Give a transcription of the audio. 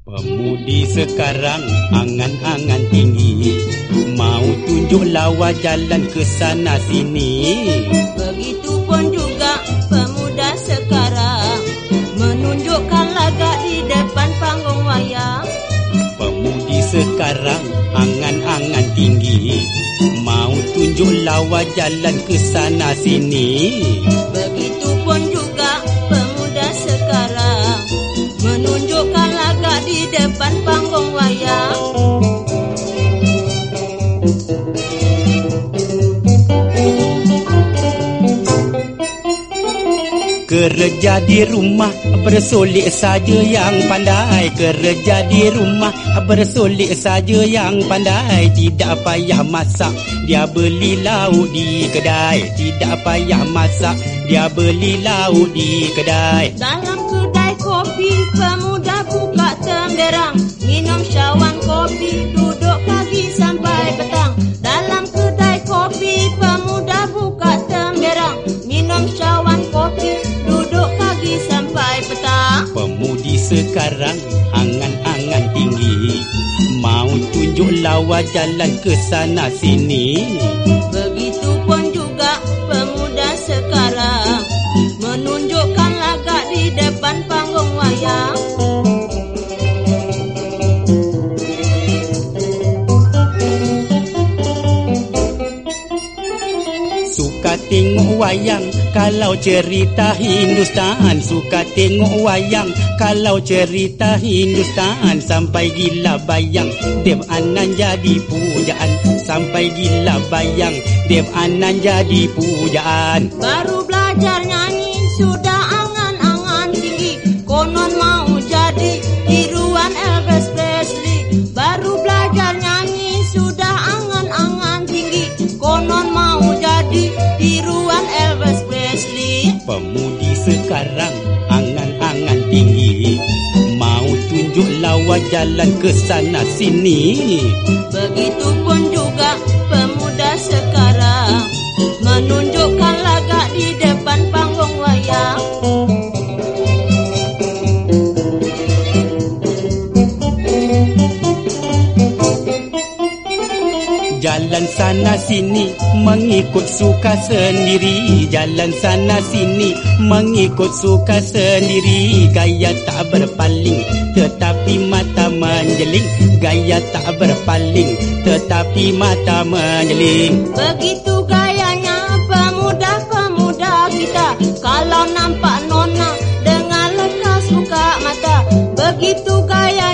Pemudi sekarang angan-angan tinggi. Mau tunjuk lawa jalan ke sana sini. Begitupun juga pemuda sekarang Menunjukkan lagak di depan panggung wayang Pemudi sekarang angan-angan tinggi. Mau tunjuk lawa jalan ke sana sini Kerja di rumah bersolik saja yang pandai. Kerja di rumah bersolik saja yang pandai. Tidak payah masak dia beli lauk di kedai. Tidak payah masak dia beli lauk di kedai. Dalam kedai kopi pemuda buka temberang Minum syawan kopi duduk sekarang angan-angan tinggi. Mau tunjuk lawa jalan ke sana sini. Begitupun juga pemuda sekarang Menunjukkan lagak di depan panggung wayang Suka tengok wayang kalau cerita Hindustan. Suka tengok wayang kalau cerita Hindustan. Sampai gila bayang Dev Anan jadi pujaan. Sampai gila bayang Dev Anan jadi pujaan. Baru belajar nyanyi sudah angan-angan tinggi Konon mau jadi sekarang angan-angan tinggi. Mau tunjuk lawa jalan ke sana sini. Begitupun juga Jalan sana sini mengikut suka sendiri. Jalan sana sini mengikut suka sendiri. Gaya tak berpaling tetapi mata menjeling. Gaya tak berpaling tetapi mata menjeling. Begitu gayanya pemuda-pemuda kita. Kalau nampak nona dengan lekas buka mata Begitu gayanya